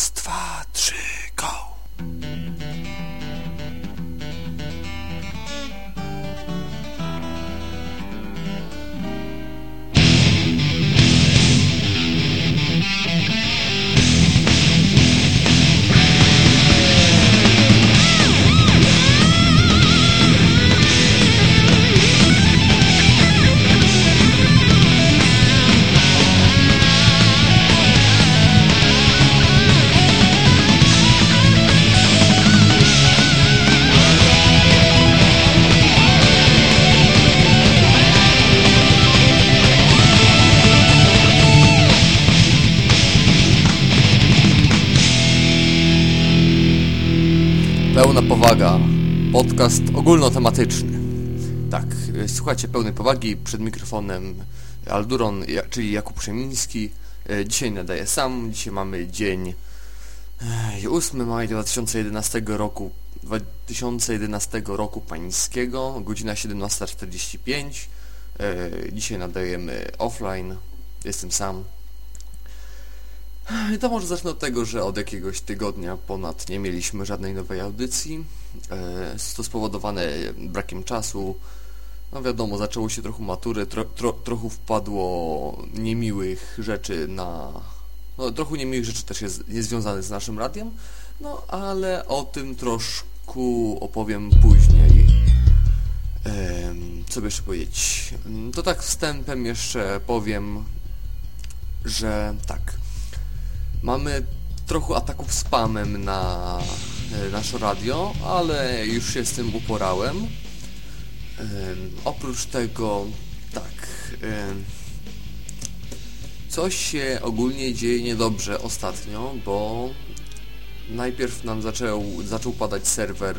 Raz, ogólnotematyczny. Tak, y, słuchajcie pełnej powagi przed mikrofonem Alduron, czyli Jakub Przemiński. Y, Dzisiaj nadaję sam. Dzisiaj mamy dzień ej, 8 maja 2011 roku 2011 roku pańskiego, godzina 17.45. Y, Dzisiaj nadajemy offline. Jestem sam. To może zacznę od tego, że od jakiegoś tygodnia ponad nie mieliśmy żadnej nowej audycji. E, Jest to spowodowane brakiem czasu. No wiadomo, zaczęło się trochę matury, tro, tro, trochę wpadło niemiłych rzeczy na... No trochę niemiłych rzeczy też jest niezwiązanych z naszym radiem, no ale o tym troszkę opowiem później. Em, Co by jeszcze powiedzieć? To tak wstępem jeszcze powiem, że tak. Mamy trochę ataków spamem na e, nasze radio, ale już się z tym uporałem. Em, oprócz tego, tak, coś się ogólnie dzieje niedobrze ostatnio, bo najpierw nam zaczął, zaczął padać serwer,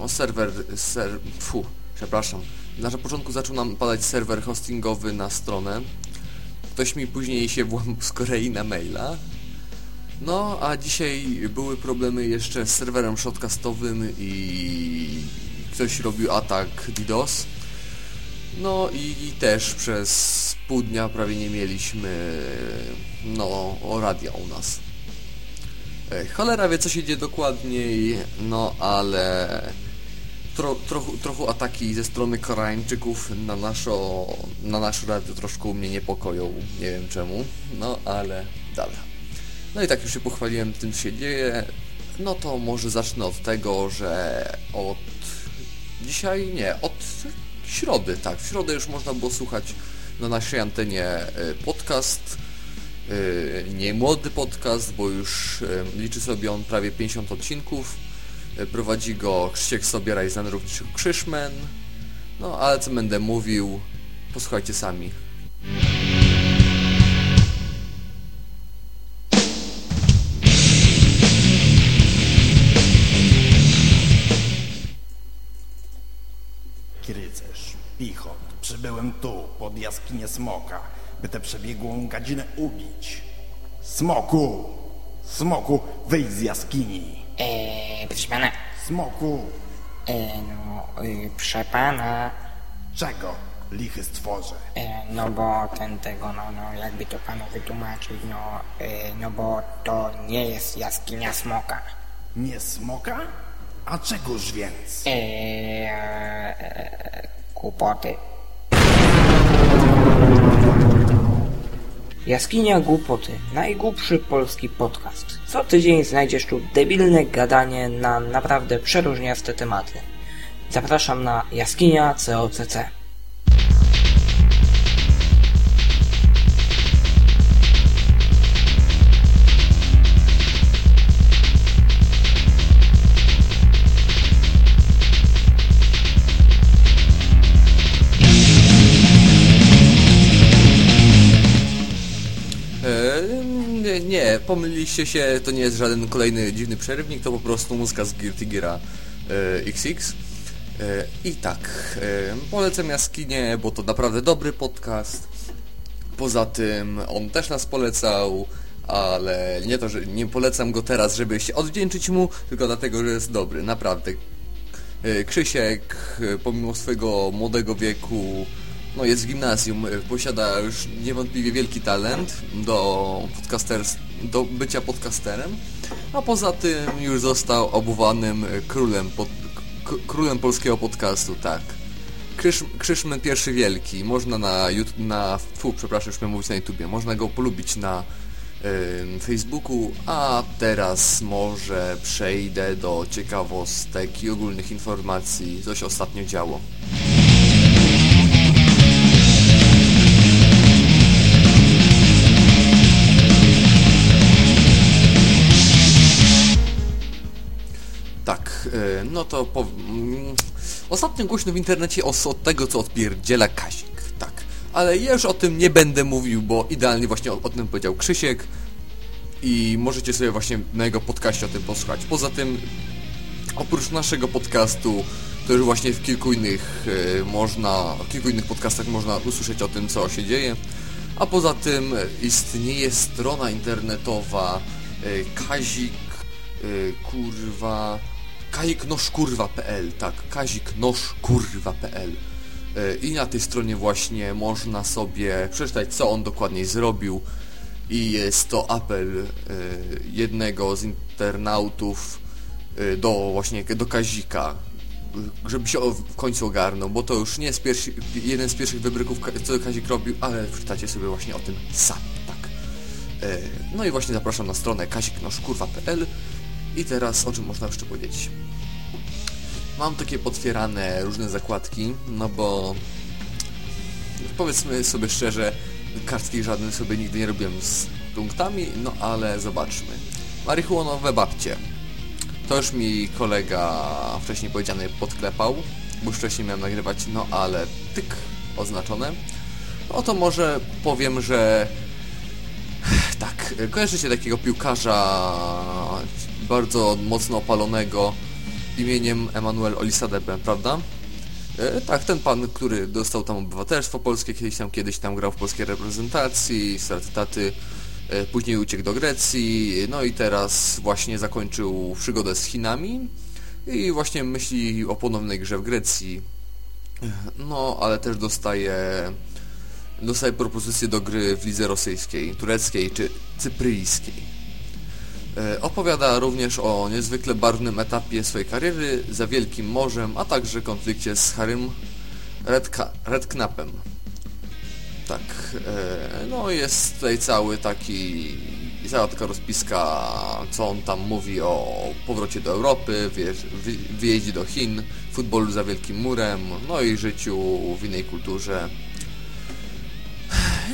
o serwer, ser, fu, przepraszam, na początku zaczął nam padać serwer hostingowy na stronę, Ktoś mi później się włamał z Korei na maila. No, a dzisiaj były problemy jeszcze z serwerem shotcastowym i ktoś robił atak DDoS. No i też przez pół dnia prawie nie mieliśmy no, radia u nas. E, Cholera wie co się dzieje dokładniej, no ale tro, trochę, trochę ataki ze strony Koreańczyków na, naszo, na nasze radio troszkę mnie niepokoją, nie wiem czemu, no ale dobra. No i tak już się pochwaliłem tym, co się dzieje, no to może zacznę od tego, że od dzisiaj, nie, od środy, tak, w środę już można było słuchać na naszej antenie y, podcast, y, nie młody podcast, bo już y, liczy sobie on prawie 50 odcinków, Prowadzi go Krzysiek Sobieraj, znany również Krzyszmen. No, ale co będę mówił, posłuchajcie sami. Krycerz, pichot, przybyłem tu, pod jaskinię smoka, by tę przebiegłą gadzinę ubić. Smoku! Smoku, wyjdź z jaskini! Eee, proszę pana, Smoku! eee, no, y, proszę pana, Czego, lichy stworze? eee, no bo ten tego, no, no, jakby to panu wytłumaczyć, no, eee, no bo to nie jest jaskinia smoka. Nie smoka? A czegoż więc? Eee, eee, głupoty. Jaskinia Głupoty, najgłupszy polski podcast. Co tydzień znajdziesz tu debilne gadanie na naprawdę przeróżniaste tematy. Zapraszam na Jaskinia COCC. Nie, pomyliliście się, to nie jest żaden kolejny dziwny przerywnik, to po prostu muzyka z Guilty Geara e, XX. E, I tak, e, polecam Jaskinię, bo to naprawdę dobry podcast. Poza tym on też nas polecał, ale nie to, że nie polecam go teraz, żeby się odwdzięczyć mu, tylko dlatego, że jest dobry, naprawdę. E, Krzysiek, e, pomimo swojego młodego wieku, no jest w gimnazjum, posiada już niewątpliwie wielki talent do, podcaster, do bycia podcasterem, a poza tym już został obuwanym królem, pod, królem polskiego podcastu, tak. Krzyż, Krzyszman pierwszy wielki, można na YouTube, na, fu, przepraszam, już mówić na YouTubie, można go polubić na y, Facebooku, a teraz może przejdę do ciekawostek i ogólnych informacji, co się ostatnio działo. No to po... mm, Ostatnio głośno w internecie od tego, co odpierdziela Kazik, tak. Ale ja już o tym nie będę mówił, bo idealnie właśnie o, o tym powiedział Krzysiek i możecie sobie właśnie na jego podcaście o tym posłuchać. Poza tym, oprócz naszego podcastu, to już właśnie w kilku innych y, można, w kilku innych podcastach można usłyszeć o tym, co się dzieje. A poza tym istnieje strona internetowa y, kazik y, kurwa kaziknoszkurwa.pl tak, kaziknoszkurwa.pl y, i na tej stronie właśnie można sobie przeczytać co on dokładnie zrobił. I jest to apel y, jednego z internautów y, do właśnie do Kazika żeby się w końcu ogarnął, bo to już nie jest pierwszy, jeden z pierwszych wybryków, co Kazik robił, ale przeczytacie sobie właśnie o tym sami, tak. E, No i właśnie zapraszam na stronę kaziknoszkurwa.pl i teraz o czym można jeszcze powiedzieć. Mam takie potwierane różne zakładki, no bo powiedzmy sobie szczerze, kartki żadne sobie nigdy nie robiłem z punktami, no ale zobaczmy. Marihuanowe babcie. To już mi kolega wcześniej powiedziany podklepał, bo już wcześniej miałem nagrywać, no ale tyk oznaczone. No to może powiem, że tak, kojarzycie takiego piłkarza bardzo mocno opalonego imieniem Emanuel Olisadebe, prawda? E, tak, ten pan, który dostał tam obywatelstwo polskie, kiedyś tam, kiedyś tam grał w polskiej reprezentacji, straty e, później uciekł do Grecji, no i teraz właśnie zakończył przygodę z Chinami i właśnie myśli o ponownej grze w Grecji. E, No, ale też dostaje dostaje propozycję do gry w lidze rosyjskiej, tureckiej czy cypryjskiej. E, Opowiada również o niezwykle barwnym etapie swojej kariery za Wielkim Morzem, a także konflikcie z Harrym Redka- Redknapem. Tak, e, no jest tutaj cały taki, cała taka rozpiska, co on tam mówi o powrocie do Europy, wyjeździe- wy- wyjeździe do Chin, futbolu za Wielkim Murem, no i życiu w innej kulturze.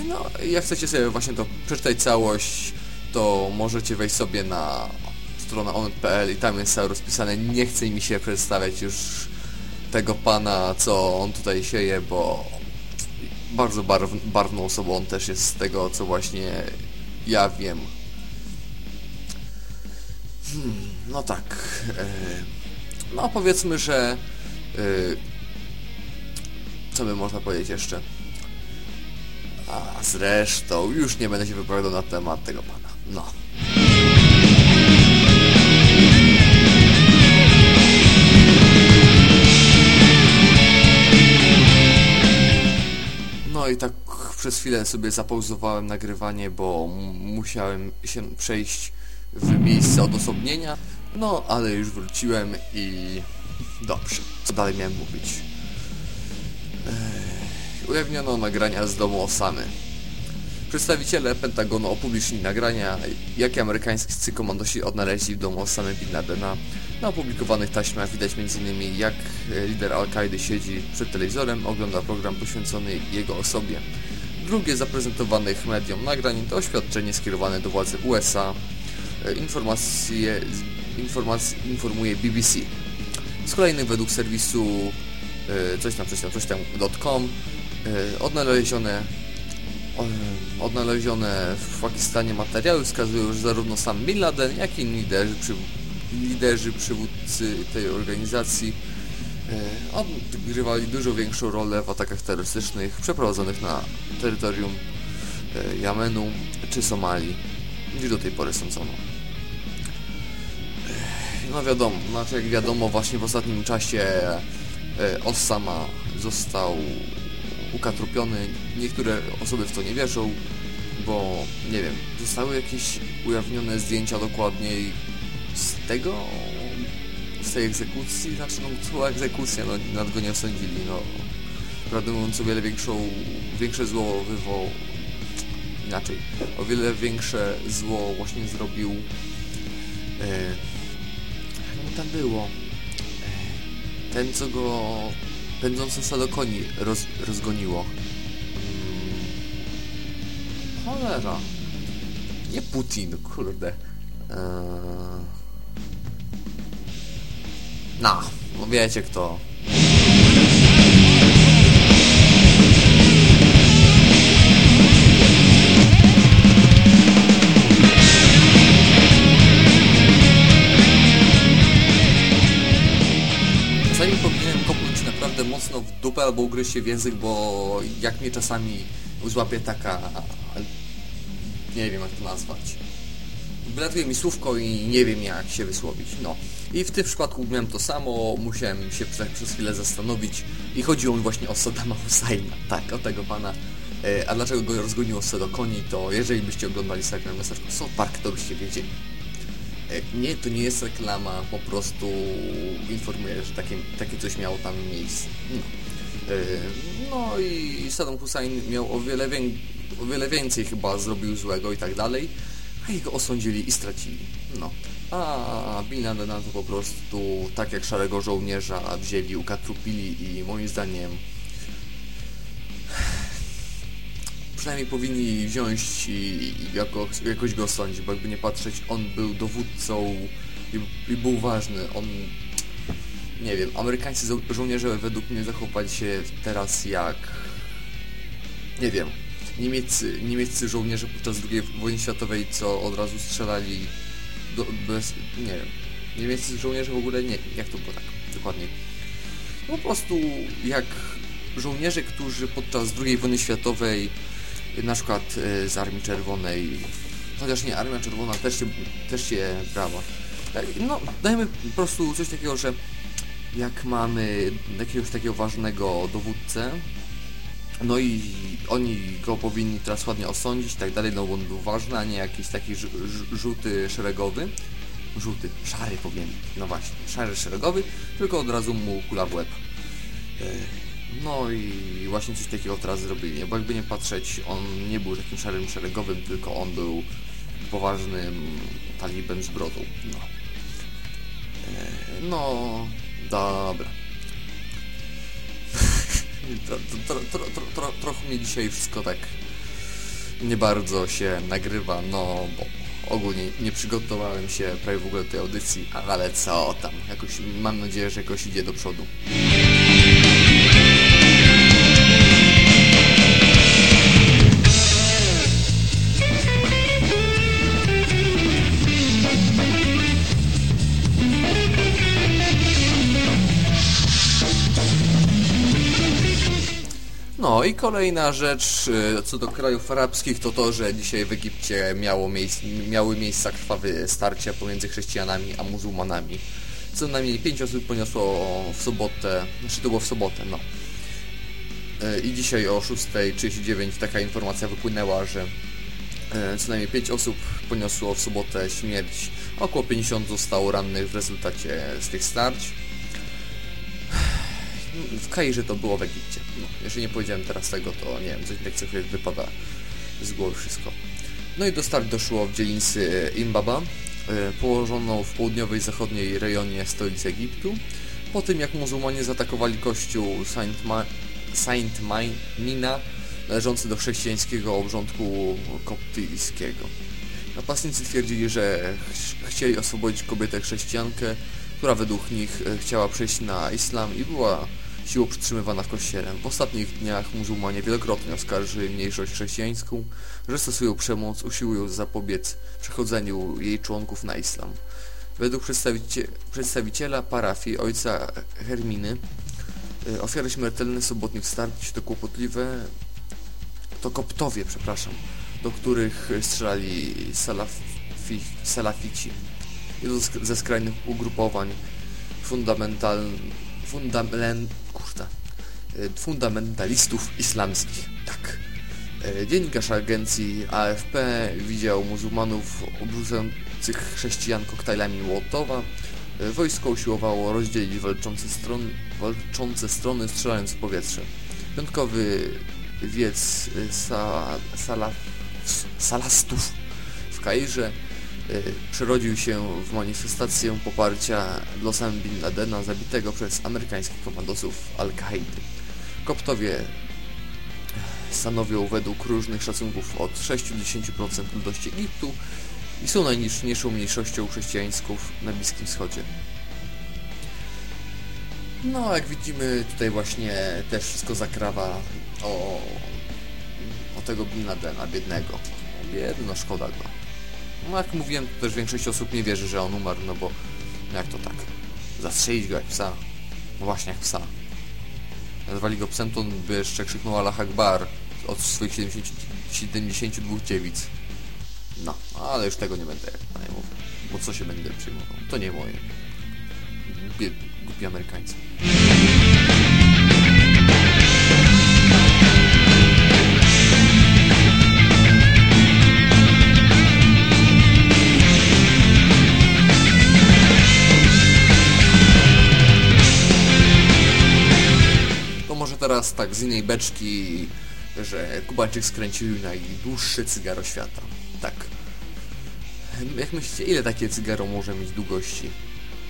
No, jak chcecie sobie właśnie to przeczytać całość, to możecie wejść sobie na stronę on.pl i tam jest rozpisane. Nie chce mi się przedstawiać już tego pana, co on tutaj sieje, bo bardzo barw, barwną osobą on też jest z tego, co właśnie ja wiem. Hmm, no tak. E, no powiedzmy, że e, co by można powiedzieć jeszcze? A zresztą już nie będę się wypowiadał na temat tego pana. No. No i tak przez chwilę sobie zapauzowałem nagrywanie, bo musiałem się przejść w miejsce odosobnienia. No, ale już wróciłem i dobrze. Co dalej miałem mówić? Ujawniono nagrania z domu Osamy. Przedstawiciele Pentagonu opublicznili nagrania, jakie amerykańscy komandosi odnaleźli w domu Osamy Bin Ladena. Na opublikowanych taśmach widać m.in. jak e, lider Al-Kaidy siedzi przed telewizorem, ogląda program poświęcony jego osobie. Drugie zaprezentowanych mediom nagrań to oświadczenie skierowane do władzy USA. E, Informacje, informac, informuje BBC. Z kolei według serwisu e, coś tam, coś tam, coś tam.com odnalezione odnalezione w Pakistanie materiały wskazują, że zarówno sam Bin Laden, jak i liderzy, przy, liderzy przywódcy tej organizacji e, odgrywali dużo większą rolę w atakach terrorystycznych przeprowadzonych na terytorium e, Jemenu czy Somalii niż do tej pory sądzono. E, No wiadomo, znaczy jak wiadomo właśnie w ostatnim czasie Osama został ukatrupiony. Niektóre osoby w to nie wierzą, bo nie wiem, zostały jakieś ujawnione zdjęcia dokładniej z tego, z tej egzekucji, znaczy no była egzekucja, no nad go nie osądzili, no. Prawdę mówiąc o wiele większą, większe zło wywołał, inaczej, o wiele większe zło właśnie zrobił, mu tam było, e, ten co go pędzące stado koni roz, rozgoniło. Mm, cholera. Nie Putin, kurde. Eee... No, bo wiecie kto. Albo ugryźć się w język, bo jak mnie czasami złapie taka... Nie wiem jak to nazwać. Wylatuje mi słówko i nie wiem jak się wysłowić. No. I w tym przypadku miałem to samo, musiałem się przez, chwilę zastanowić i chodziło mi właśnie o Saddama Husseina. Tak, o tego pana. E, a dlaczego go rozgoniło do koni, to jeżeli byście oglądali serial Messersko South Park, to byście wiedzieli. E, Nie, to nie jest reklama, po prostu informuję, że takie, takie coś miało tam miejsce. No, no i Saddam Hussein miał o wiele, o wiele więcej chyba zrobił złego i tak dalej, a jego osądzili i stracili. No. A Bin Ladena to po prostu tak jak szarego żołnierza wzięli, ukatrupili i moim zdaniem przynajmniej powinni wziąć i, i jako, jakoś go osądzić, bo jakby nie patrzeć, on był dowódcą i, i był ważny. On, nie wiem, amerykańscy żo- żołnierze według mnie zachowali się teraz jak, nie wiem, niemieccy, niemieccy żołnierze podczas II wojny światowej, co od razu strzelali do, bez, nie wiem, niemieccy żołnierze w ogóle nie, jak to było tak dokładnie. Po prostu jak żołnierze, którzy podczas II wojny światowej na przykład e, z Armii Czerwonej, chociaż nie, Armia Czerwona też się, też się brała. E, No, dajmy po prostu coś takiego, że jak mamy jakiegoś takiego ważnego dowódcę, no i oni go powinni teraz ładnie osądzić i tak dalej, no bo on był ważny, a nie jakiś taki żółty szeregowy. Żółty, szary powinien, no właśnie, szary szeregowy, tylko od razu mu kula w łeb. E, No i właśnie coś takiego teraz zrobili, bo jakby nie patrzeć, on nie był takim szarym szeregowym, tylko on był poważnym talibem z brodą. No, E, no dobra. to, to, to, trochę mnie dzisiaj wszystko tak nie bardzo się nagrywa, no bo ogólnie nie przygotowałem się prawie w ogóle do tej audycji, ale co tam, jakoś mam nadzieję, że jakoś idzie do przodu. No i kolejna rzecz y, co do krajów arabskich to to, że dzisiaj w Egipcie miało miejsc, miały miejsca krwawe starcia pomiędzy chrześcijanami a muzułmanami. Co najmniej 5 osób poniosło w sobotę, znaczy to było w sobotę, no. Y, I dzisiaj o 6.39 taka informacja wypłynęła, że y, co najmniej 5 osób poniosło w sobotę śmierć, około 50 zostało rannych w rezultacie z tych starć. W Kairze to było w Egipcie. No, jeżeli nie powiedziałem teraz tego, to nie wiem, coś tak wypada z głowy wszystko. No i do start doszło w dzielnicy Imbaba, e, położoną w południowej zachodniej rejonie stolicy Egiptu. Po tym jak muzułmanie zaatakowali kościół Saint, Ma Saint Mina, należący do chrześcijańskiego obrządku koptyjskiego. Napastnicy twierdzili, że ch chcieli oswobodzić kobietę chrześcijankę, która według nich e, chciała przejść na islam i była siłą przytrzymywana w kościele. W ostatnich dniach muzułmanie wielokrotnie oskarżyli mniejszość chrześcijańską, że stosują przemoc, usiłując zapobiec przechodzeniu jej członków na islam. Według przedstawicie przedstawiciela parafii ojca Herminy e, ofiary śmiertelne sobotnich starć to kłopotliwe to koptowie, przepraszam, do których strzelali salafi, salafici. Jedno ze skrajnych ugrupowań fundamental... Fundament... Kurta. e, fundamentalistów islamskich. Tak. E, Dziennikarz agencji AFP widział muzułmanów obrzucających chrześcijan koktajlami Łotowa. E, Wojsko usiłowało rozdzielić walczące, stron, walczące strony strzelając w powietrze. Piątkowy wiec sa, sala, salastów w Kairze przerodził się w manifestację poparcia dla Osama Bin Ladena zabitego przez amerykańskich komandosów Al-Kaidy. Koptowie stanowią według różnych szacunków od 6 do 10% ludności Egiptu i są najliczniejszą mniejszością chrześcijańską na Bliskim Wschodzie. No, jak widzimy, tutaj właśnie też wszystko zakrawa o, o tego Bin Ladena, biednego. Biedny, no szkoda go. No, jak mówiłem, to też większość osób nie wierzy, że on umarł, no bo jak to tak? Zastrzelić go jak psa. No właśnie, jak psa. Nazwali go psem, to on by jeszcze krzyknął Allah Akbar od swoich 70, 72 dziewic. No, ale już tego nie będę jak na nie mówię. Bo co się będę przyjmował? To nie moje. Bied, głupi Amerykańcy. Tak z innej beczki, że Kubańczyk skręcił najdłuższe cygaro świata. Tak. Jak myślicie, ile takie cygaro może mieć długości?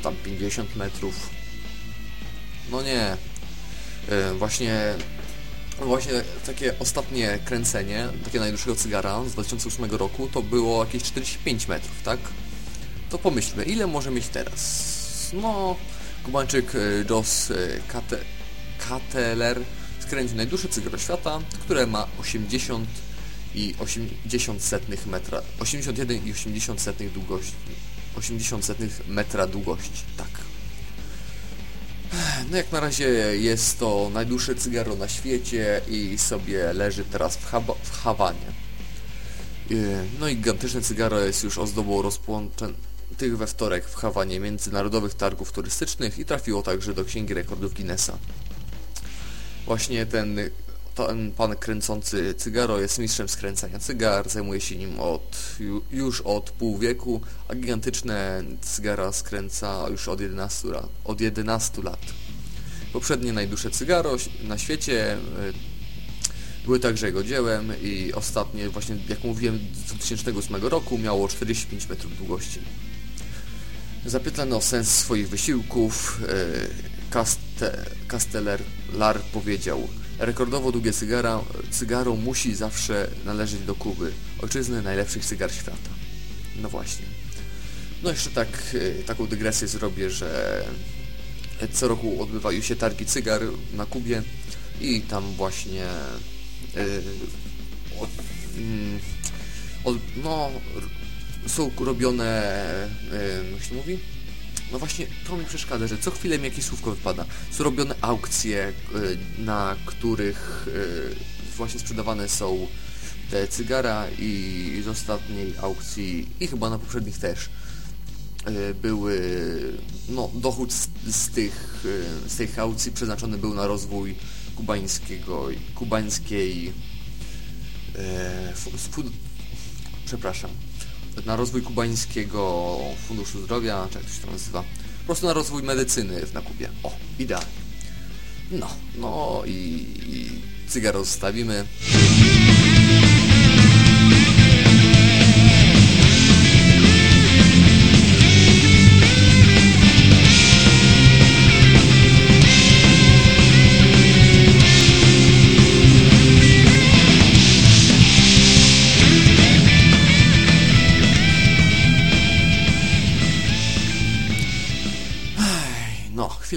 Tam 50 metrów? No nie. E, Właśnie Właśnie takie ostatnie kręcenie, takie najdłuższego cygara z 2008 roku, to było jakieś 45 metrów, tak? To pomyślmy, ile może mieć teraz? No, Kubańczyk e, Jos e, Kate, skręcił najdłuższe cygaro świata, które ma 80 i 80 setnych metra, 81 i 80 setnych długości, 80 setnych metra długości, tak. No jak na razie jest to najdłuższe cygaro na świecie i sobie leży teraz w, Haba w Hawanie. Yy, No i gigantyczne cygaro jest już ozdobą rozpłączętych we wtorek w Hawanie międzynarodowych targów turystycznych i trafiło także do Księgi Rekordów Guinnessa. Właśnie ten, ten pan kręcący cygaro jest mistrzem skręcania cygar, zajmuje się nim od, ju, już od pół wieku, a gigantyczne cygara skręca już od 11, lat, od 11 lat. Poprzednie najdłuższe cygaro na świecie y, były także jego dziełem i ostatnie, właśnie jak mówiłem, z 2008 roku miało 45 metrów długości. Zapytany o sens swoich wysiłków, y, Caste, Casteller Lar powiedział Rekordowo długie cygara, cygaro musi zawsze należeć do Kuby, ojczyzny najlepszych cygar świata. No właśnie. No jeszcze tak, y, taką dygresję zrobię, że co roku odbywają się targi cygar na Kubie i tam właśnie yy, od, mm, od, no, są robione, yy, jak się mówi? No właśnie, to mi przeszkadza, że co chwilę mi jakieś słówko wypada. Są robione aukcje, yy, na których yy, właśnie sprzedawane są te cygara i z ostatniej aukcji i chyba na poprzednich też y, były, no dochód z, z tych, y, z tych aukcji przeznaczony był na rozwój kubańskiego, kubańskiej e, przepraszam, na rozwój kubańskiego funduszu zdrowia, czy jak to się to nazywa, po prostu na rozwój medycyny w Nakubie. O, idealnie. No, no i, i cygaro zostawimy.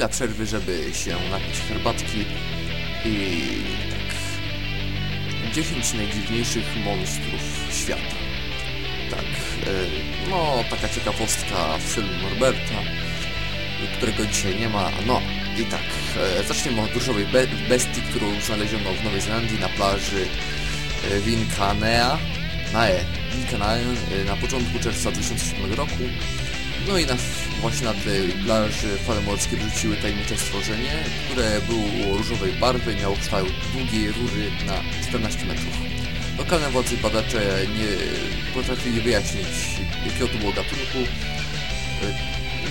Chwila przerwy, żeby się napić herbatki i tak. 10 najdziwniejszych monstrów świata. Tak, e, no taka ciekawostka w stylu Norberta, którego dzisiaj nie ma. No i tak, e, zaczniemy od różowej be bestii, którą znaleziono w Nowej Zelandii na plaży e, Wincanea, na E, Wincanae, e, na początku czerwca 2007 roku. No i na, właśnie na tej plaży fale morskie wrzuciły tajemnicze stworzenie, które było różowej barwy, miało kształt długiej rury na 14 metrów. Lokalne władze i badacze nie potrafili wyjaśnić, jakiego to było gatunku.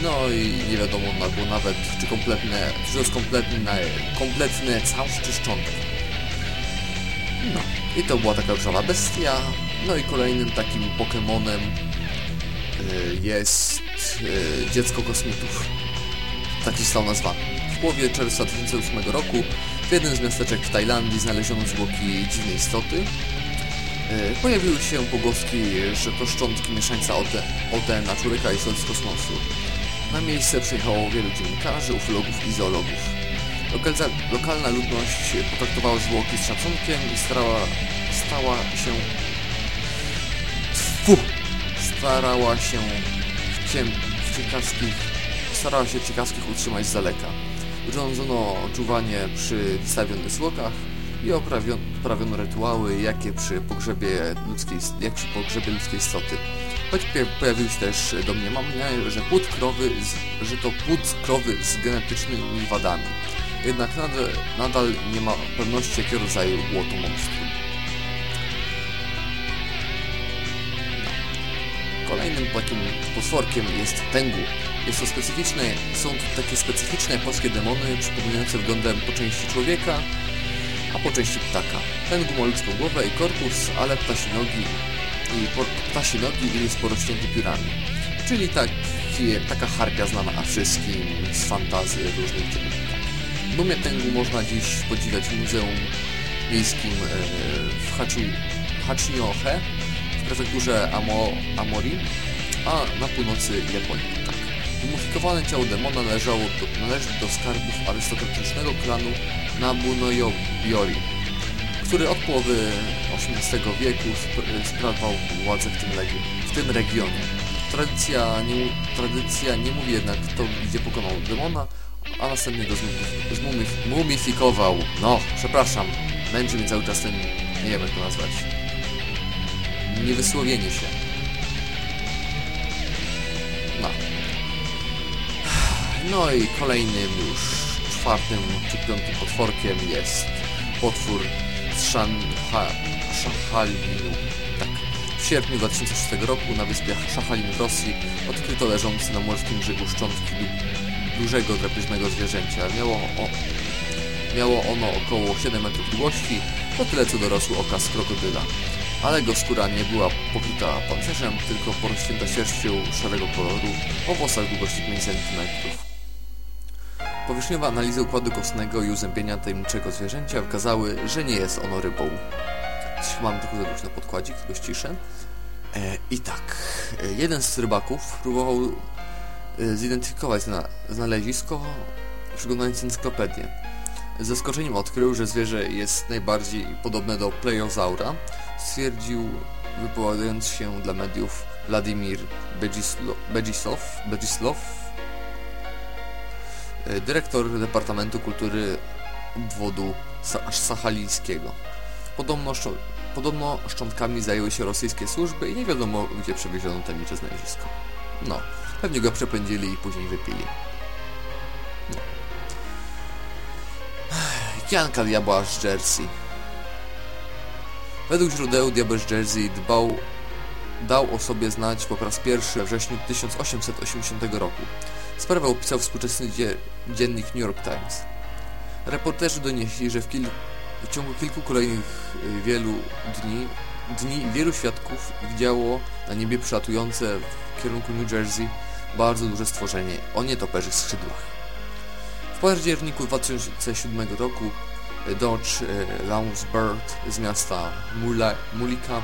No i nie wiadomo albo nawet, czy kompletne, czy to jest kompletne, kompletne. No i to była taka różowa bestia. No i kolejnym takim Pokemonem y, jest dziecko kosmitów. Tak został nazwany. W połowie czerwca 2008 roku w jednym z miasteczek w Tajlandii znaleziono zwłoki dziwnej istoty. Y, Pojawiły się pogłoski, że to szczątki mieszańca od, od na człowieka i z kosmosu. Na miejsce przyjechało wielu dziennikarzy, ufologów i zoologów. Lokalna ludność potraktowała zwłoki z szacunkiem i starała, się... Tfu! Starała się ciekawskich... Starała się ciekawskich utrzymać z daleka. Urządzono czuwanie przy wystawionych zwłokach i oprawiono, rytuały, jakie przy pogrzebie ludzkiej, jak przy pogrzebie ludzkiej istoty. Choć pojawiły się też domniemania, że płód krowy, z, że to płód krowy z genetycznymi wadami. Jednak nadal, nadal nie ma pewności, jakiego rodzaju było monstrum. Kolejnym takim potworkiem jest Tengu. Jest to specyficzne, są to takie specyficzne polskie demony przypominające wyglądem po części człowieka, a po części ptaka. Tengu ma ludzką głowę i korpus, ale ptasi nogi i por, ptasi nogi i jest porosnięty piórami. Czyli taki, taka harpia znana wszystkim z fantazji różnych czynników. Mumię Tengu można dziś podziwiać w Muzeum Miejskim e, w Hachi, Hachinohe w prefekturze Amo, Amori, a na północy Japonii. Tak. Mumifikowane ciało demona należało do, należy do skarbów arystokratycznego klanu Nabunoyobiori, który od połowy XVIII wieku sp sprawował władzę w tym, w tym regionie. Tradycja nie, tradycja nie mówi jednak kto gdzie pokonał demona, a następnie go zmumif mumifikował. No, przepraszam, męczy mnie cały czas ten, nie wiem jak to nazwać, niewysłowienie się. No. No i kolejnym już czwartym czy piątym potworkiem jest potwór z Shanha. Tak. W sierpniu 2006 roku na wyspie Szachalin w Rosji odkryto leżący na morskim brzegu szczątki dużego drapieżnego zwierzęcia. Miało, o, miało ono około 7 metrów długości, to tyle co dorosły okaz krokodyla. Ale jego skóra nie była pokryta pancerzem, tylko porośnięta sierścią szarego koloru o włosach długości 5 cm. Powierzchniowe analizy układu kostnego i uzębienia tajemniczego zwierzęcia wykazały, że nie jest ono rybą. Mam trochę za głośno podkładzik, tylko ściszę. E, I tak, e, jeden z rybaków próbował e, zidentyfikować na znalezisko, przeglądając encyklopedię. Z zaskoczeniem odkrył, że zwierzę jest najbardziej podobne do plejozaura. Stwierdził, wypowiadając się dla mediów, Władimir Begislow, Begislow dyrektor Departamentu Kultury Obwodu Sachalińskiego. Podobno, podobno szczątkami zajęły się rosyjskie służby i nie wiadomo, gdzie przewieziono tajemnicze znalezisko. No, pewnie go przepędzili i później wypili. No. Kianka diabła z Jersey. Według źródeł diabeł z Jersey dbał, dał o sobie znać po raz pierwszy we wrześniu 1880 roku. Sprawę opisał współczesny dziennik New York Times. Reporterzy donieśli, że w, kil w ciągu kilku kolejnych y, wielu dni, dni wielu świadków widziało na niebie przylatujące w kierunku New Jersey bardzo duże stworzenie o nietoperzych skrzydłach. W październiku 2007 roku Dodge y, Lounsburg z miasta Mula Mulika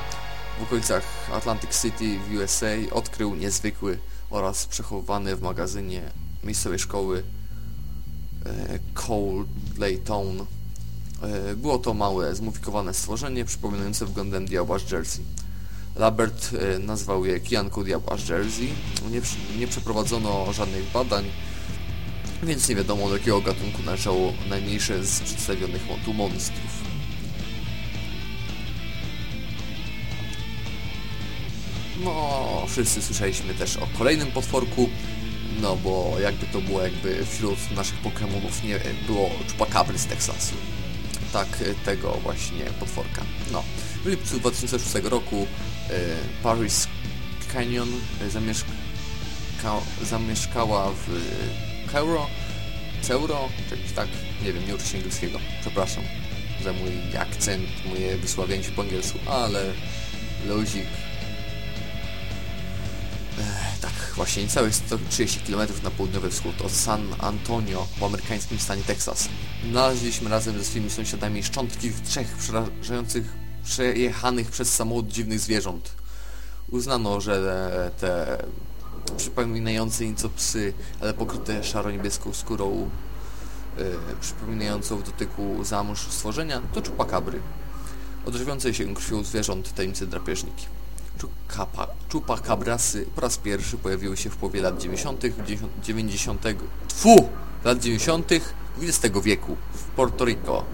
w okolicach Atlantic City w USA odkrył niezwykły oraz przechowany w magazynie miejscowej szkoły e, Cold Layton. E, było to małe, zmufikowane stworzenie przypominające wyglądem diabła z Jersey. Labert e, nazwał je kijanką diabła Jersey. Nie, nie przeprowadzono żadnych badań, więc nie wiadomo do jakiego gatunku należało najmniejsze z przedstawionych tu monstrów. No, wszyscy słyszeliśmy też o kolejnym potworku, no bo jakby to było, jakby wśród naszych Pokémonów nie było Chupacabry z Teksasu. Tak, tego właśnie potworka. No. W lipcu 2006 roku y, Paris Canyon y, zamieszka, zamieszkała w Cairo, Ceuro, czegoś tak, nie wiem, nie uczę się angielskiego, przepraszam za mój akcent, moje wysławienie po angielsku, ale luzik. Ech, tak, właśnie niecałych 130 km na południowy wschód od San Antonio w amerykańskim stanie Teksas. Znaleźliśmy razem ze swoimi sąsiadami szczątki trzech przerażających, przejechanych przez samochód dziwnych zwierząt. Uznano, że te przypominające nieco psy, ale pokryte szaro-niebieską skórą yy, przypominającą w dotyku zamórz stworzenia, to czupakabry. Odżywiące się krwią zwierząt tajemnicy drapieżniki. Czukapa, czupakabrasy po raz pierwszy pojawiły się w połowie lat 90., 90. Tfu! lat 90. XX wieku w Porto Rico.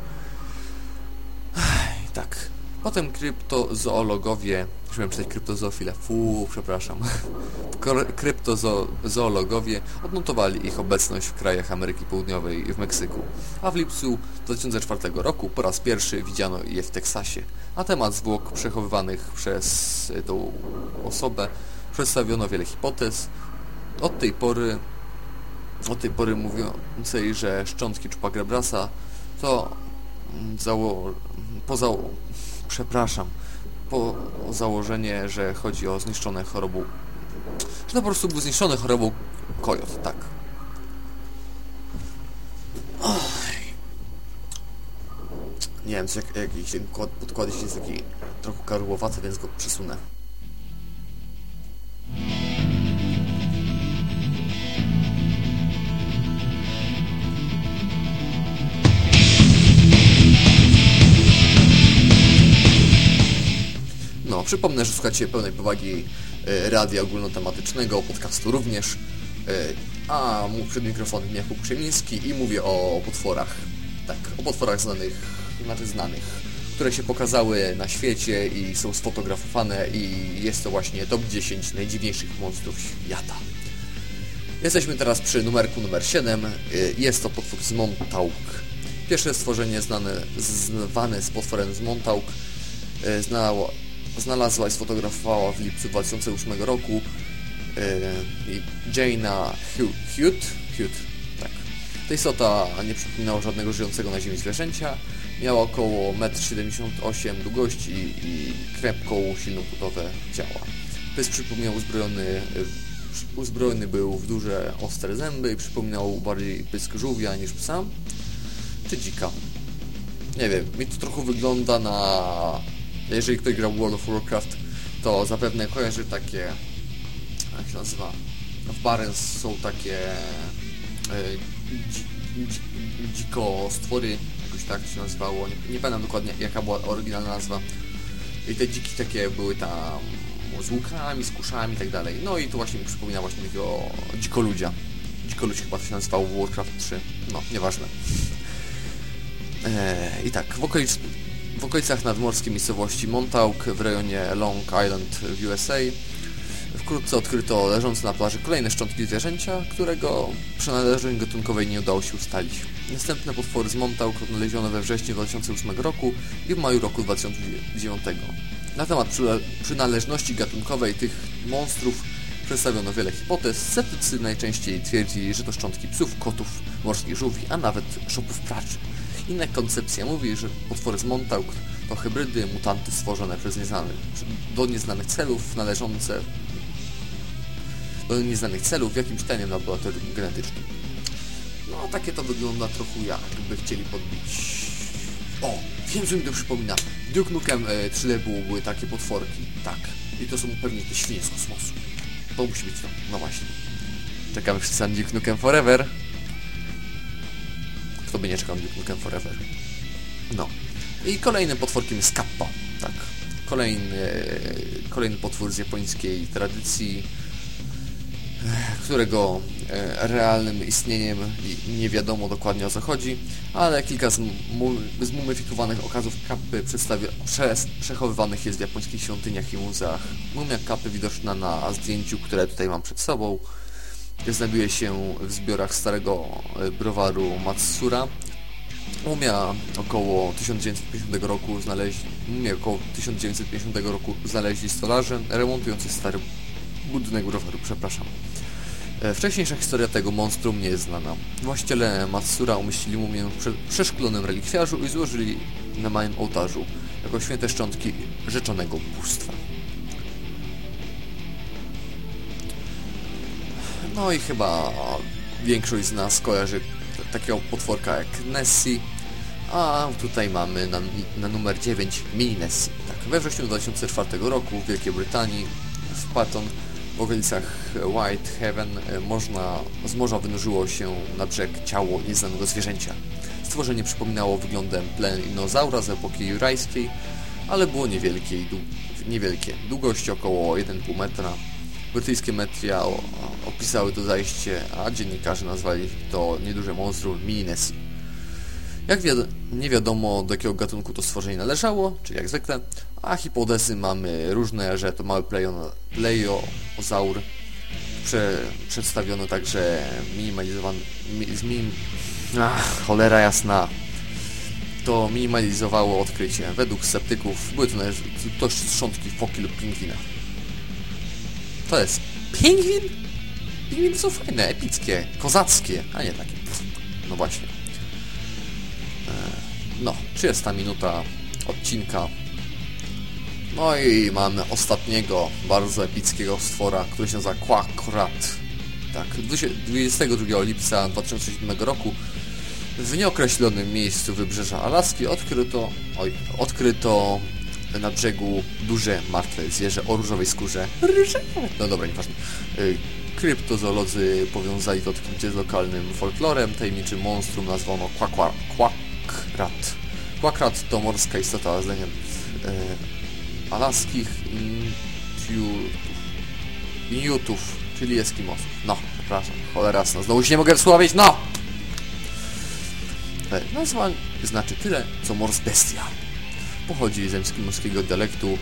Ech, tak. Potem kryptozoologowie, już miałem czytać kryptozoofile, fu, przepraszam. Kryptozoologowie odnotowali ich obecność w krajach Ameryki Południowej i w Meksyku, a w lipcu 2004 roku po raz pierwszy widziano je w Teksasie. Na temat zwłok przechowywanych przez tą osobę przedstawiono wiele hipotez. Od tej pory od tej pory mówiącej, że szczątki Chupacabrasa to zało... poza przepraszam, założenie, że chodzi o zniszczone chorobą, że to po prostu był zniszczony chorobą kojot, tak. Nie wiem, czy jak, jakiś ten podkład jest taki trochę karłowaty, więc go przesunę. Przypomnę, że słuchacie pełnej powagi e, radia ogólnotematycznego, podcastu również, e, a przed mikrofonem Jakub Krzemiński i mówię o potworach. Tak, o potworach znanych, znaczy znanych, które się pokazały na świecie i są sfotografowane i jest to właśnie top 10 najdziwniejszych monstrów świata. Jesteśmy teraz przy numerku numer 7. E, jest to potwór z Montauk. Pierwsze stworzenie znane, zwane z potworem z Montauk znało, znalazła i sfotografowała w lipcu 2008 roku yy, Jane'a Hute, Hute, tak. Ta istota nie przypominała żadnego żyjącego na ziemi zwierzęcia, miała około 1,78 m długości i krepką, silną budowę ciała. Pies przypomniał uzbrojony, yy, uzbrojony był w duże, ostre zęby i przypominał bardziej pysk żółwia niż psa, czy dzika. Nie wiem, mi to trochę wygląda na jeżeli ktoś grał World of Warcraft, to zapewne kojarzy takie, jak się nazywa, w Barents są takie e, dzi, dzi, dziko stwory, jakoś tak się nazywało, nie, nie pamiętam dokładnie jaka była oryginalna nazwa. I te dziki takie były tam z łukami, z kuszami i tak dalej. No i to właśnie mi przypomina właśnie takiego dzikoludzia. Dzikoludź chyba to się nazywał w Warcraft 3. No, nieważne. Eee, I tak, w okolicy w okolicach nadmorskiej miejscowości Montauk w rejonie Long Island w USA. Wkrótce odkryto leżące na plaży kolejne szczątki zwierzęcia, którego przynależność gatunkowej nie udało się ustalić. Następne potwory z Montauk odnaleziono we wrześniu 2008 roku i w maju roku 2009. Na temat przynależności gatunkowej tych monstrów przedstawiono wiele hipotez. Sceptycy najczęściej twierdzili, że to szczątki psów, kotów, morskich żółwi, a nawet szopów praczy. Inna koncepcja mówi, że potwory z Montauk to hybrydy, mutanty stworzone przez nieznanych, do nieznanych celów należące do nieznanych celów w jakimś tajnym laboratorium genetycznym. No, takie to wygląda trochę jakby chcieli podbić... O, wiem, że mi to przypomina. Duke Nukem e, 3 były takie potworki, tak. I to są pewnie te świnie z kosmosu. To musi być to, no właśnie. Czekamy wszyscy na Duke Nukem Forever. By nie czekał na Duke Nukem Forever. No. I kolejnym potworkiem jest Kappa, tak. Kolejny, kolejny potwór z japońskiej tradycji. którego e, realnym istnieniem nie wiadomo dokładnie o co chodzi, ale kilka zmumifikowanych okazów kapy przez, przechowywanych jest w japońskich świątyniach i muzeach. Mumia kapy widoczna na zdjęciu, które tutaj mam przed sobą, znajduje się w zbiorach starego e, browaru Matsura. Mumia około 1950 roku znaleźli, mumię około 1950 roku znaleźli stolarze remontujący stary budynek browaru, przepraszam. E, Wcześniejsza historia tego monstrum nie jest znana. Właściciele Matsura umieścili mumię w prze- przeszklonym relikwiarzu i złożyli na małym ołtarzu jako święte szczątki rzeczonego bóstwa. No i chyba większość z nas kojarzy takiego potworka jak Nessie, a tutaj mamy na, na numer 9 Mini Nessie. Tak, we wrześniu 2004 roku w Wielkiej Brytanii w Patton w okolicach White Heaven e, można, z morza wynurzyło się na brzeg ciało nieznanego zwierzęcia. Stworzenie przypominało wyglądem pleninozaura z epoki jurajskiej, ale było niewielkie, i dłu- niewielkie. Długość około 1,5 metra. Brytyjskie media opisały to zajście, a dziennikarze nazwali to nieduże monstrum Mini Nessie. Jak wiad- nie wiadomo do jakiego gatunku to stworzenie należało, czyli jak zwykle, a hipotezy mamy różne, że to mały plejozaur, prze, przedstawiono także minimalizowany, ach, cholera jasna, to minimalizowało odkrycie. Według sceptyków były to, to szczątki foki lub pingwina. To jest pingwin? Pingwiny są fajne, epickie, kozackie, a nie takie. No właśnie. No, 30 minuta odcinka. No i mamy ostatniego, bardzo epickiego stwora, który się nazywa Quackrat. Tak, 22 lipca 2007 roku w nieokreślonym miejscu wybrzeża Alaski odkryto, oj, odkryto na brzegu duże martwe zwierzę o różowej skórze. Ryże! No dobra, nieważne. Y, Kryptozoolodzy powiązali to odkrycie z lokalnym folklorem. Tajemniczy monstrum nazwano Quackra- Quackrat. Quackrat to morska istota z legend e, alaskich Intiutów. Inuitów, czyli Eskimosów. No, przepraszam, cholera jasna, znowu się nie mogę wsławić, no! E, Nazwa znaczy tyle, co mors bestia. Pochodzi z eskimoskiego dialektu,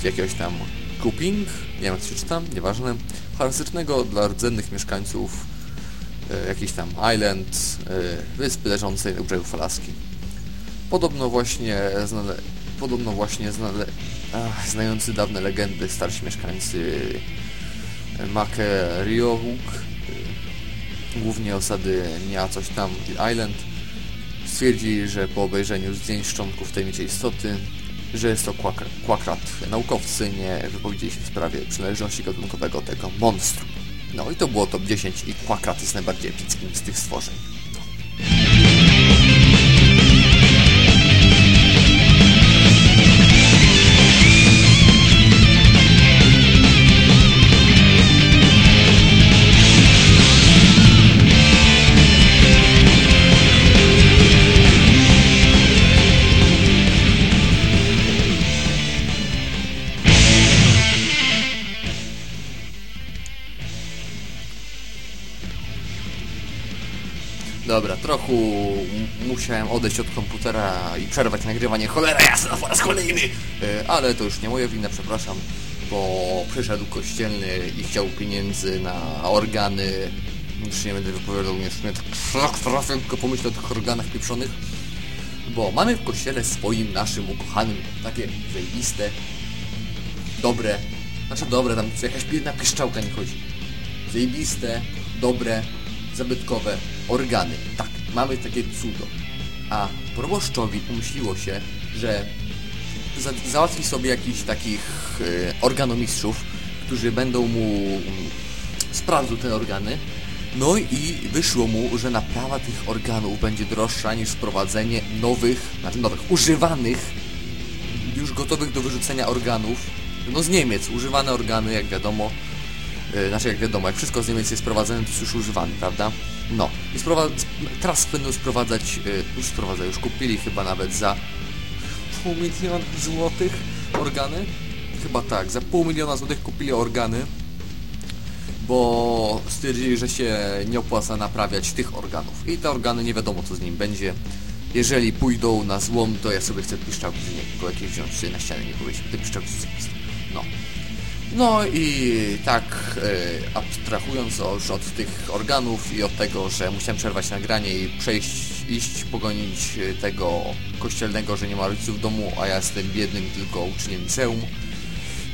z jakiegoś tam Kuping, nie wiem jak się czyta, nieważne, charakterystycznego dla rdzennych mieszkańców e, jakiś tam island, e, wyspy leżącej u brzegów Alaski. Podobno właśnie znale, podobno właśnie znale, ach, znający dawne legendy starsi mieszkańcy Make Riohuk, y, głównie osady Nia coś tam Island, stwierdzili, że po obejrzeniu zdjęć szczątków tajemniczej istoty, że jest to kwak- kwakrat. Naukowcy nie wypowiedzieli się w sprawie przynależności gatunkowego tego monstrum. No i to było top 10 i kwakrat jest najbardziej epickim z tych stworzeń. M- musiałem odejść od komputera i przerwać nagrywanie. Cholera jasna, po raz kolejny! E, Ale to już nie moja wina, przepraszam, bo przyszedł kościelny i chciał pieniędzy na organy. Już nie będę wypowiadał, nie mnie tak trafię, tylko pomyślę o tych organach pieprzonych. Bo mamy w kościele swoim, naszym, ukochanym, takie zajebiste, dobre, znaczy dobre, tam jakaś biedna pieszczałka nie chodzi zajebiste, dobre, zabytkowe organy. Tak, mamy takie cudo. A proboszczowi umyśliło się, że za załatwi sobie jakichś takich e, organomistrzów, którzy będą mu mm, sprawdzą te organy. No i wyszło mu, że naprawa tych organów będzie droższa niż sprowadzenie nowych, znaczy nowych, używanych już gotowych do wyrzucenia organów, no z Niemiec, używane organy, jak wiadomo, yy, znaczy jak wiadomo, jak wszystko z Niemiec jest sprowadzane, to jest już używany, prawda? No, i sprowa- sp- teraz będą sprowadzać, yy, już sprowadzają, już kupili chyba nawet za pół miliona złotych organy, chyba tak, za pół miliona złotych kupili organy bo stwierdzili, że się nie opłaca naprawiać tych organów. I te organy nie wiadomo co z nim będzie. Jeżeli pójdą na złom, to ja sobie chcę piszczałki z niego jakieś wziąć sobie na ścianę, nie powiedzmy, te piszczałki. No. No i tak e, abstrahując już od tych organów i od tego, że musiałem przerwać nagranie i przejść, iść pogonić e, tego kościelnego, że nie ma rodziców w domu, a ja jestem biednym tylko uczniem liceum,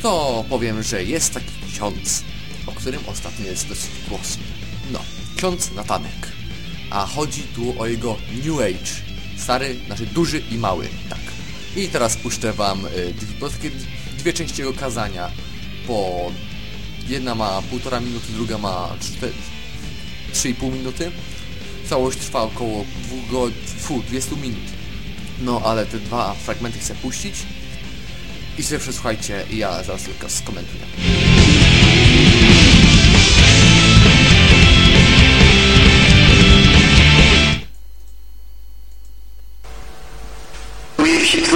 to powiem, że jest taki ksiądz, o którym ostatnio jest dosyć głośno. No, ksiądz Natanek. A chodzi tu o jego New Age. Stary, znaczy duży i mały, tak. I teraz puszczę wam y, dwie, dwie części jego kazania. Po jedna ma półtora minuty, druga ma cztery, trzy i pół minuty. Całość trwa około dwóch go, fu, 20 minut. No ale te dwa fragmenty chcę puścić. I sobie przesłuchajcie i ja zaraz tylko skomentuję.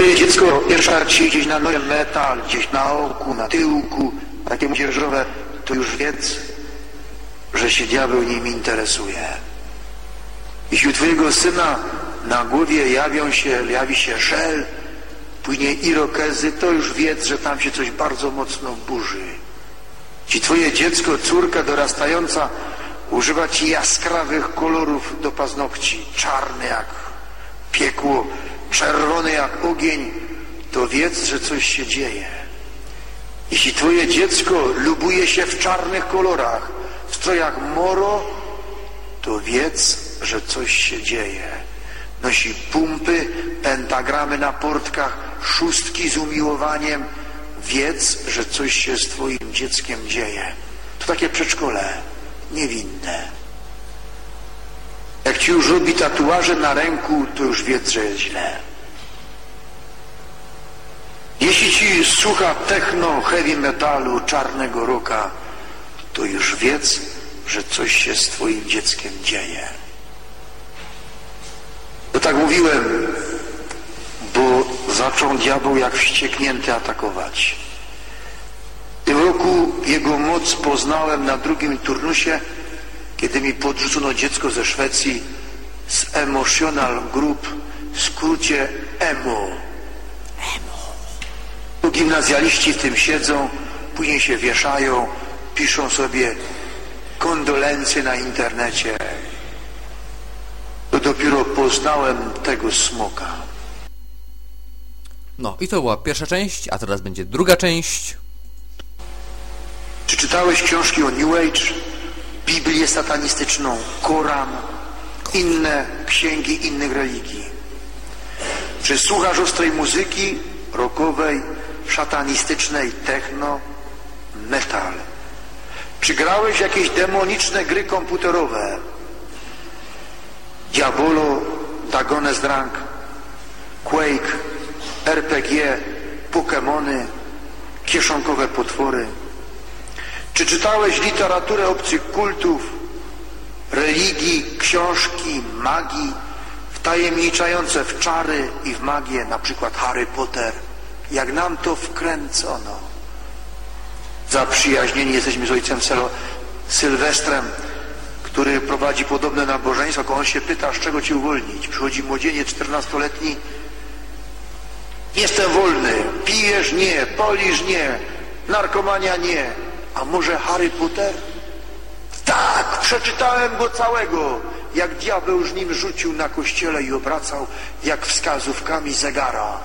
Twoje dziecko pierwsza ci gdzieś na nowe metal, gdzieś na oku, na tyłku, takie dzierżowe, to już wiedz, że się diabeł nim interesuje. Jeśli twojego syna na głowie jawią się, jawi się żel, później irokezy, to już wiedz, że tam się coś bardzo mocno burzy. Jeśli twoje dziecko, córka dorastająca używa ci jaskrawych kolorów do paznokci, czarny jak piekło, czerwony jak ogień, to wiedz, że coś się dzieje. Jeśli twoje dziecko lubuje się w czarnych kolorach, w strojach moro, to wiedz, że coś się dzieje. Nosi pumpy, pentagramy na portkach, szóstki z umiłowaniem. Wiedz, że coś się z twoim dzieckiem dzieje. To takie przedszkole, niewinne. Jak ci już robi tatuaże na ręku, to już wiedz, że jest źle. Jeśli ci słucha techno, heavy metalu, czarnego roka, to już wiedz, że coś się z twoim dzieckiem dzieje. To tak mówiłem, bo zaczął diabeł jak wścieknięty atakować. W tym roku jego moc poznałem na drugim turnusie, kiedy mi podrzucono dziecko ze Szwecji z Emotional Group, w skrócie EMO. Tu Gimnazjaliści w tym siedzą, później się wieszają, piszą sobie kondolencje na internecie. To dopiero poznałem tego smoka. No i to była pierwsza część, a teraz będzie druga część. Czy czytałeś książki o New Age, Biblię satanistyczną, Koran, inne księgi innych religii? Czy słuchasz ostrej muzyki rockowej, szatanistycznej, techno, metal? Czy grałeś jakieś demoniczne gry komputerowe? Diabolo, Dagones Drunk, Quake, RPG, Pokemony, kieszonkowe potwory? Czy czytałeś literaturę obcych kultów, religii, książki, magii, wtajemniczające w czary i w magię, na przykład Harry Potter, jak nam to wkręcono? Zaprzyjaźnieni jesteśmy z ojcem Sylwestrem, który prowadzi podobne nabożeństwo, on się pyta, z czego cię uwolnić. Przychodzi młodzieniec 14-letni, jestem wolny, pijesz nie, polisz nie, narkomania nie, a może Harry Potter? Tak, przeczytałem go całego, jak diabeł już nim rzucił na kościele i obracał, jak wskazówkami zegara.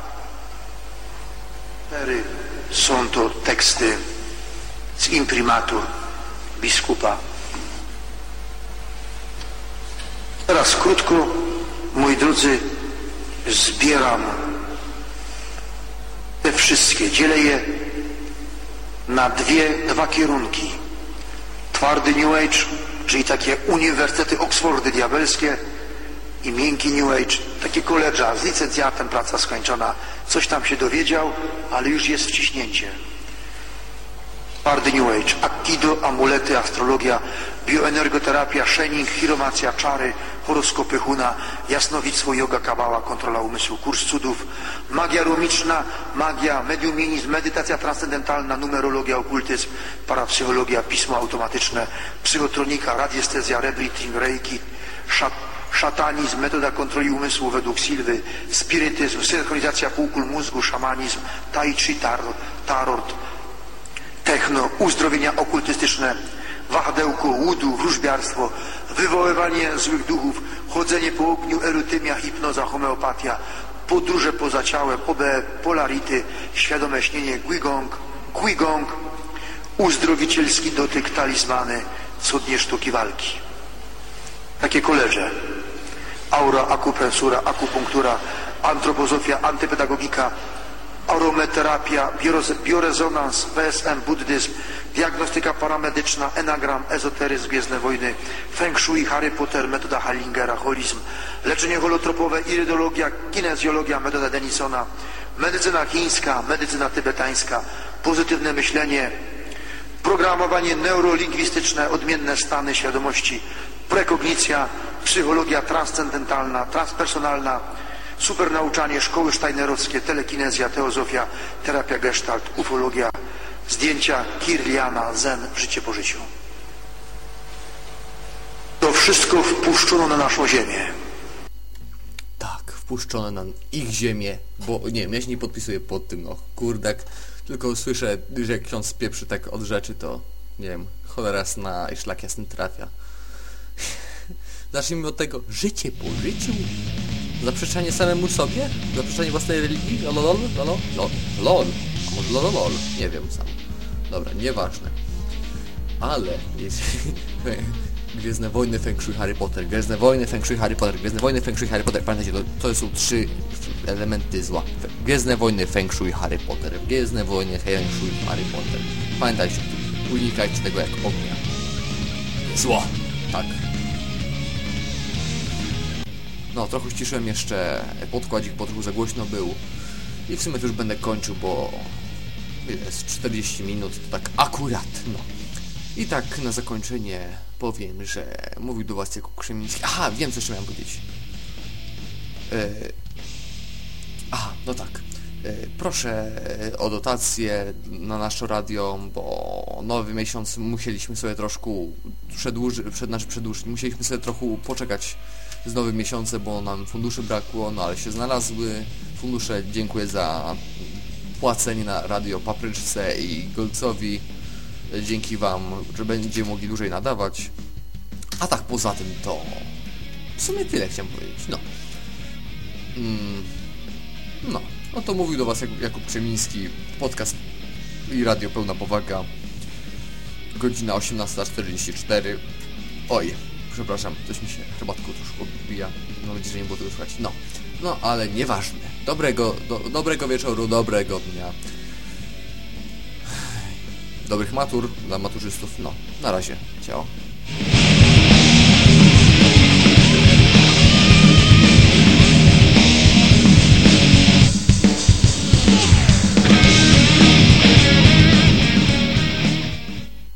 Cztery są to teksty z imprimatur biskupa. Teraz krótko, moi drodzy, zbieram te wszystkie, dzielę je na dwie, dwa kierunki. Twardy New Age, czyli takie uniwersytety Oxfordy diabelskie i miękki New Age, takie koledża z licencjatem, praca skończona. Coś tam się dowiedział, ale już jest wciśnięcie. Twardy New Age, Aikido, amulety, astrologia, bioenergoterapia, szening, chiromacja, czary, horoskopy Huna, jasnowictwo, yoga, kabała, kontrola umysłu, kurs cudów, magia rumiczna, magia, mediumizm, medytacja transcendentalna, numerologia, okultyzm, parapsychologia, pismo automatyczne, psychotronika, radiestezja, rebreathing, reiki, szat, szatanizm, metoda kontroli umysłu według Silwy, spirytyzm, synchronizacja półkul mózgu, szamanizm, tai chi, tarot, tarot techno, uzdrowienia okultystyczne, wahadełko, łudu, wróżbiarstwo, wywoływanie złych duchów, chodzenie po ogniu, erytymia, hipnoza, homeopatia, podróże poza ciałem, OB, polarity, świadome śnienie, guigong, guigong, uzdrowicielski dotyk, talizmany, cudnie sztuki walki. Takie koleże. Aura, akuprensura, akupunktura, antropozofia, antypedagogika, arometerapia, biorezonans, PSM, buddyzm, diagnostyka paramedyczna, enagram, ezoteryzm, gwiezdne wojny, feng shui, Harry Potter, metoda Hallingera, holizm, leczenie holotropowe, irydologia, kinezjologia, metoda Denisona, medycyna chińska, medycyna tybetańska, pozytywne myślenie, programowanie neurolingwistyczne, odmienne stany świadomości, prekognicja, psychologia transcendentalna, transpersonalna, supernauczanie, szkoły steinerowskie, telekinezja, teozofia, terapia gestalt, ufologia, zdjęcia Kirliana, zen, życie po życiu. To wszystko wpuszczono na naszą ziemię. Tak, wpuszczone na ich ziemię, bo nie wiem, ja się nie podpisuję pod tym, no kurdek, tylko słyszę, że jak ksiądz pieprzy tak od rzeczy, to nie wiem, cholera jasna i szlak jasny trafia. Zacznijmy od tego, życie po życiu? Zaprzeczanie samemu sobie? Zaprzeczanie własnej religii? Lolol? Lolo? Lol? Lol? A może lololol? Nie wiem sam. Dobra, nieważne. Ale jest... Gwiezdne Wojny, Feng Shui, Harry Potter, Gwiezdne Wojny, Feng Shui, Harry Potter, Gwiezdne Wojny, Feng Shui, Harry Potter. Pamiętajcie, to, to są trzy elementy zła. Gwiezdne Wojny, Feng Shui, Harry Potter, Gwiezdne Wojny, Feng Shui, Harry Potter. Pamiętajcie, unikajcie tego jak ognia. Zło! Tak. No, trochę ściszyłem jeszcze podkładzik, bo trochę za głośno był. I w sumie to już będę kończył, bo jest 40 minut, to tak akurat, no. I tak na zakończenie powiem, że mówił do was jako Krzemiński. Aha, wiem co jeszcze miałem powiedzieć. E... Aha, no tak. E, proszę o dotację na nasze radio, bo nowy miesiąc musieliśmy sobie troszkę przedłużyć, przed, znaczy przedłużyć, musieliśmy sobie trochę poczekać z nowym miesiącem, bo nam funduszy brakło, no ale się znalazły fundusze. Dziękuję za płacenie na radio Papryczce i Golcowi. Dzięki Wam, że będziemy mogli dłużej nadawać. A tak poza tym to w sumie tyle chciałem powiedzieć. No. Mm, no. No to mówił do Was Jakub, Krzemiński, podcast i radio Pełna Powaga. Godzina 18.44. Oj, przepraszam, coś mi się herbatką troszkę odbija. Mam nadzieję, że nie było tego słychać. No, no ale nieważne. Dobrego, do, dobrego wieczoru, dobrego dnia. Dobrych matur dla maturzystów. No, na razie. Ciao.